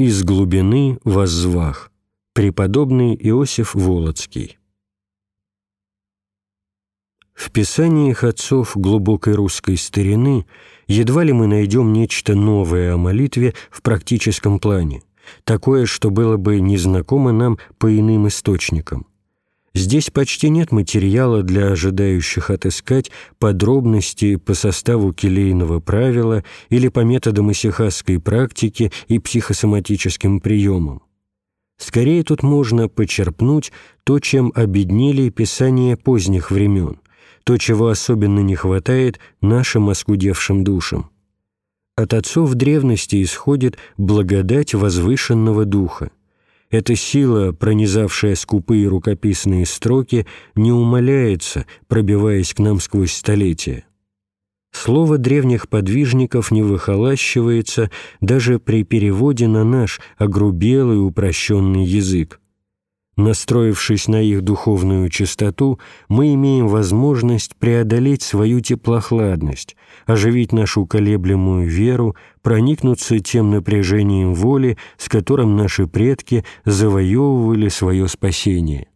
Из глубины воззвах. Преподобный Иосиф Волоцкий. В писаниях отцов глубокой русской старины едва ли мы найдем нечто новое о молитве в практическом плане, такое, что было бы незнакомо нам по иным источникам. Здесь почти нет материала для ожидающих отыскать подробности по составу келейного правила или по методам исихасской практики и психосоматическим приемам. Скорее тут можно почерпнуть то, чем обеднели писания поздних времен, то, чего особенно не хватает нашим оскудевшим душам. От отцов древности исходит благодать возвышенного духа, эта сила, пронизавшая скупые рукописные строки, не умаляется, пробиваясь к нам сквозь столетия. Слово древних подвижников не выхолащивается даже при переводе на наш огрубелый упрощенный язык. Настроившись на их духовную чистоту, мы имеем возможность преодолеть свою теплохладность, оживить нашу колеблемую веру, проникнуться тем напряжением воли, с которым наши предки завоевывали свое спасение.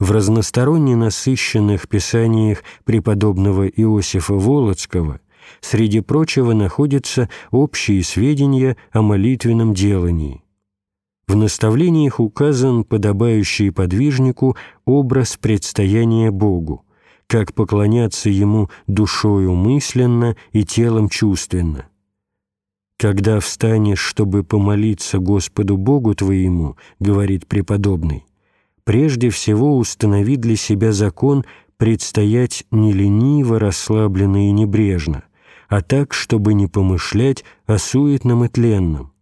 В разносторонне насыщенных писаниях преподобного Иосифа Волоцкого среди прочего находятся общие сведения о молитвенном делании – в наставлениях указан подобающий подвижнику образ предстояния Богу, как поклоняться Ему душою мысленно и телом чувственно. «Когда встанешь, чтобы помолиться Господу Богу твоему, — говорит преподобный, — прежде всего установи для себя закон предстоять не лениво, расслабленно и небрежно, а так, чтобы не помышлять о суетном и тленном,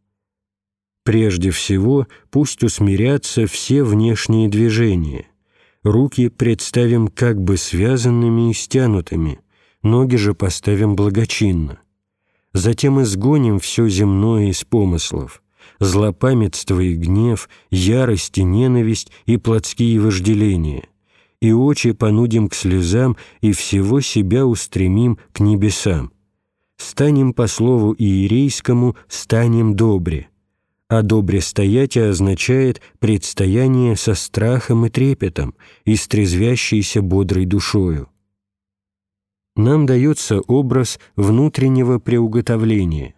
Прежде всего, пусть усмирятся все внешние движения. Руки представим как бы связанными и стянутыми, ноги же поставим благочинно. Затем изгоним все земное из помыслов, злопамятство и гнев, ярость и ненависть и плотские вожделения, и очи понудим к слезам и всего себя устремим к небесам. Станем по слову иерейскому, станем добре а добре стоять означает предстояние со страхом и трепетом и с трезвящейся бодрой душою. Нам дается образ внутреннего приуготовления.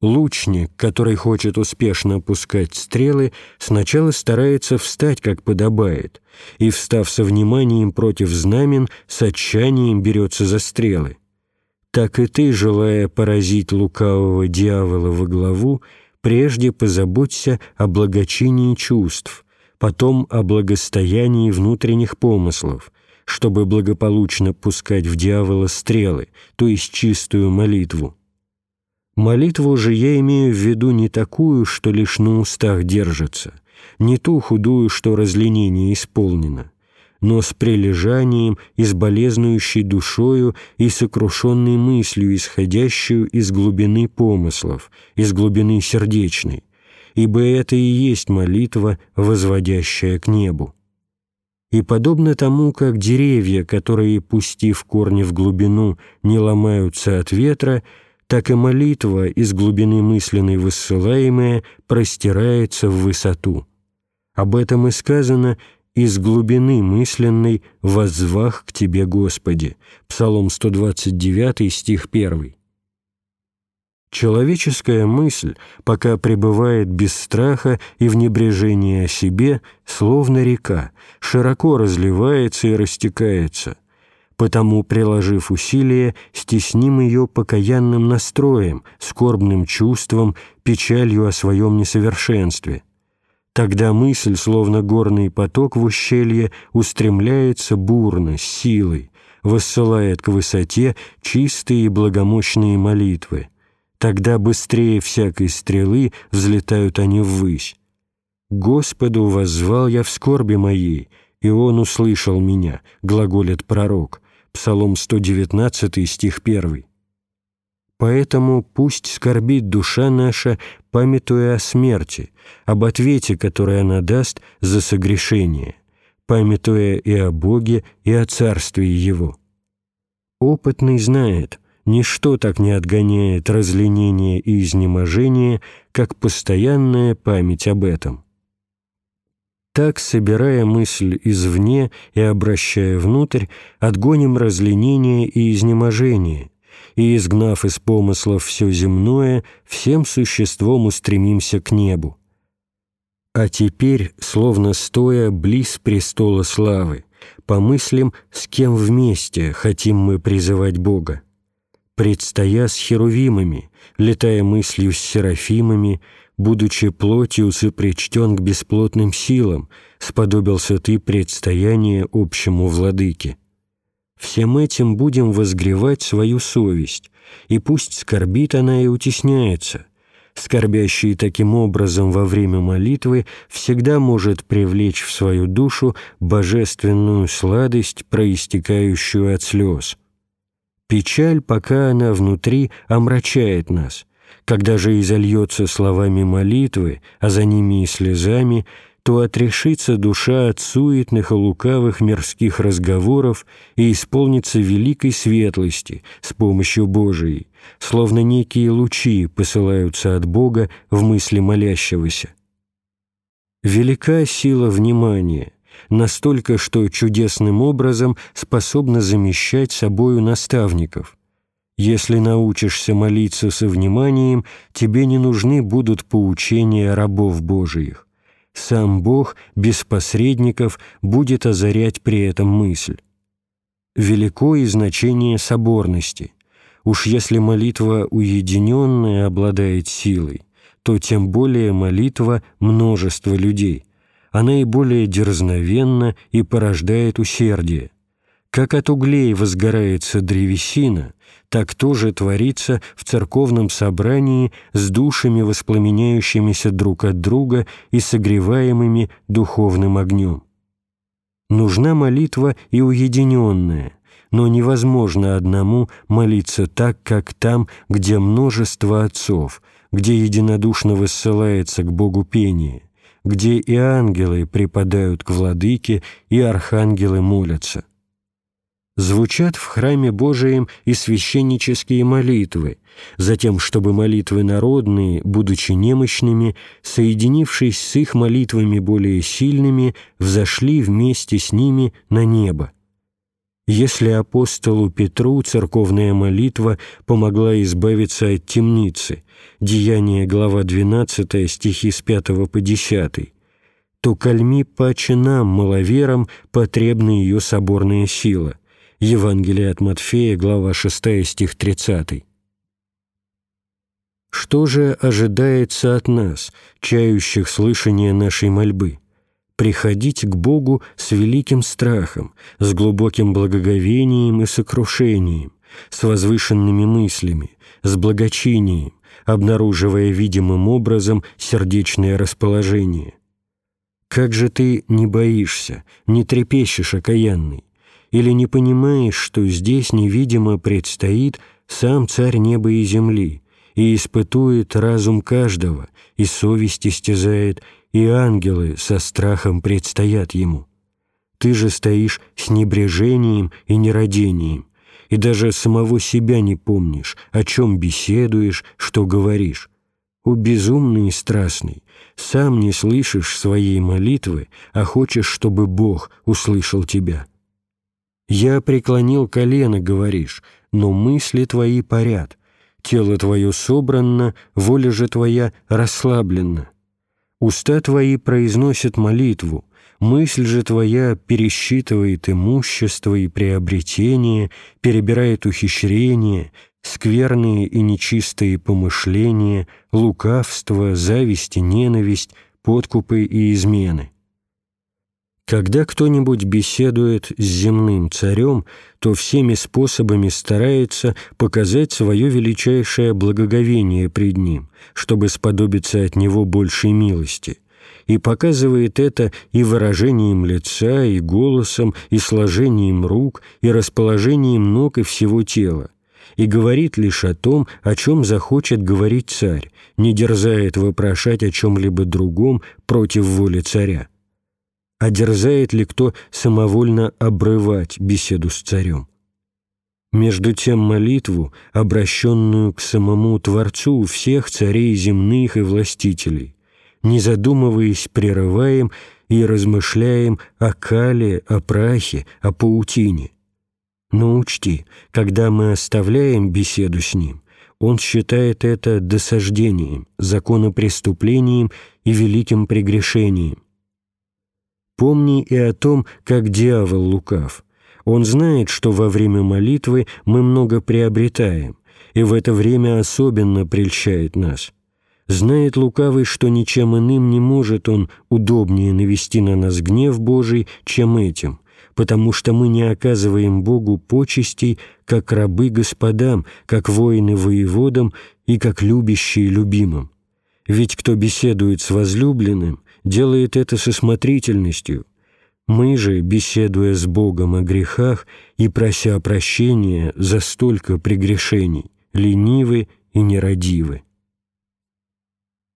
Лучник, который хочет успешно пускать стрелы, сначала старается встать, как подобает, и, встав со вниманием против знамен, с отчаянием берется за стрелы. Так и ты, желая поразить лукавого дьявола во главу, прежде позаботься о благочинии чувств, потом о благостоянии внутренних помыслов, чтобы благополучно пускать в дьявола стрелы, то есть чистую молитву. Молитву же я имею в виду не такую, что лишь на устах держится, не ту худую, что разленение исполнено, но с прилежанием и с болезнующей душою и сокрушенной мыслью, исходящую из глубины помыслов, из глубины сердечной, ибо это и есть молитва, возводящая к небу. И подобно тому, как деревья, которые, пустив корни в глубину, не ломаются от ветра, так и молитва, из глубины мысленной высылаемая, простирается в высоту. Об этом и сказано из глубины мысленной воззвах к Тебе, Господи». Псалом 129, стих 1. Человеческая мысль, пока пребывает без страха и в небрежении о себе, словно река, широко разливается и растекается. Потому, приложив усилия, стесним ее покаянным настроем, скорбным чувством, печалью о своем несовершенстве – Тогда мысль, словно горный поток в ущелье, устремляется бурно, силой, высылает к высоте чистые и благомощные молитвы. Тогда быстрее всякой стрелы взлетают они ввысь. «Господу воззвал я в скорби моей, и Он услышал меня», — глаголит пророк, Псалом 119, стих 1. Поэтому пусть скорбит душа наша, памятуя о смерти, об ответе, который она даст за согрешение, памятуя и о Боге, и о Царстве Его. Опытный знает, Ничто так не отгоняет разленение и изнеможение, как постоянная память об этом. Так, собирая мысль извне и обращая внутрь, отгоним разленение и изнеможение, и, изгнав из помыслов все земное, всем существом устремимся к небу. А теперь, словно стоя близ престола славы, помыслим, с кем вместе хотим мы призывать Бога. Предстоя с херувимами, летая мыслью с серафимами, будучи плотью сопричтен к бесплотным силам, сподобился ты предстояние общему владыке. Всем этим будем возгревать свою совесть, и пусть скорбит она и утесняется. Скорбящий таким образом во время молитвы всегда может привлечь в свою душу божественную сладость, проистекающую от слез. Печаль, пока она внутри, омрачает нас – когда же изольется словами молитвы, а за ними и слезами, то отрешится душа от суетных и лукавых мирских разговоров и исполнится великой светлости с помощью Божией, словно некие лучи посылаются от Бога в мысли молящегося. Велика сила внимания, настолько, что чудесным образом способна замещать собою наставников – если научишься молиться со вниманием, тебе не нужны будут поучения рабов Божиих. Сам Бог без посредников будет озарять при этом мысль. Велико и значение соборности. Уж если молитва уединенная обладает силой, то тем более молитва множества людей. Она и более дерзновенна и порождает усердие. Как от углей возгорается древесина, так тоже творится в церковном собрании с душами, воспламеняющимися друг от друга и согреваемыми духовным огнем. Нужна молитва и уединенная, но невозможно одному молиться так, как там, где множество отцов, где единодушно высылается к Богу пение, где и ангелы припадают к владыке, и архангелы молятся звучат в храме Божием и священнические молитвы, затем, чтобы молитвы народные, будучи немощными, соединившись с их молитвами более сильными, взошли вместе с ними на небо. Если апостолу Петру церковная молитва помогла избавиться от темницы, Деяние, глава 12, стихи с 5 по 10, то кальми паче нам, маловерам, потребна ее соборная сила – Евангелие от Матфея, глава 6, стих 30. Что же ожидается от нас, чающих слышания нашей мольбы? Приходить к Богу с великим страхом, с глубоким благоговением и сокрушением, с возвышенными мыслями, с благочинием, обнаруживая видимым образом сердечное расположение. Как же ты не боишься, не трепещешь, окаянный? Или не понимаешь, что здесь невидимо предстоит сам Царь неба и земли, и испытует разум каждого, и совесть истязает, и ангелы со страхом предстоят ему. Ты же стоишь с небрежением и нерадением, и даже самого себя не помнишь, о чем беседуешь, что говоришь. О безумный и страстный, сам не слышишь своей молитвы, а хочешь, чтобы Бог услышал тебя». «Я преклонил колено», — говоришь, но мысли твои парят, тело твое собрано, воля же твоя расслаблена. Уста твои произносят молитву, мысль же твоя пересчитывает имущество и приобретение, перебирает ухищрения, скверные и нечистые помышления, лукавство, зависть и ненависть, подкупы и измены. Когда кто-нибудь беседует с земным царем, то всеми способами старается показать свое величайшее благоговение пред ним, чтобы сподобиться от него большей милости, и показывает это и выражением лица, и голосом, и сложением рук, и расположением ног и всего тела, и говорит лишь о том, о чем захочет говорить царь, не дерзает вопрошать о чем-либо другом против воли царя а ли кто самовольно обрывать беседу с царем. Между тем молитву, обращенную к самому Творцу всех царей земных и властителей, не задумываясь, прерываем и размышляем о кале, о прахе, о паутине. Но учти, когда мы оставляем беседу с ним, он считает это досаждением, законопреступлением и великим прегрешением. Помни и о том, как дьявол лукав. Он знает, что во время молитвы мы много приобретаем, и в это время особенно прельщает нас. Знает лукавый, что ничем иным не может он удобнее навести на нас гнев Божий, чем этим, потому что мы не оказываем Богу почестей, как рабы господам, как воины воеводам и как любящие любимым. Ведь кто беседует с возлюбленным, делает это со смотрительностью. Мы же, беседуя с Богом о грехах и прося прощения за столько прегрешений, ленивы и нерадивы.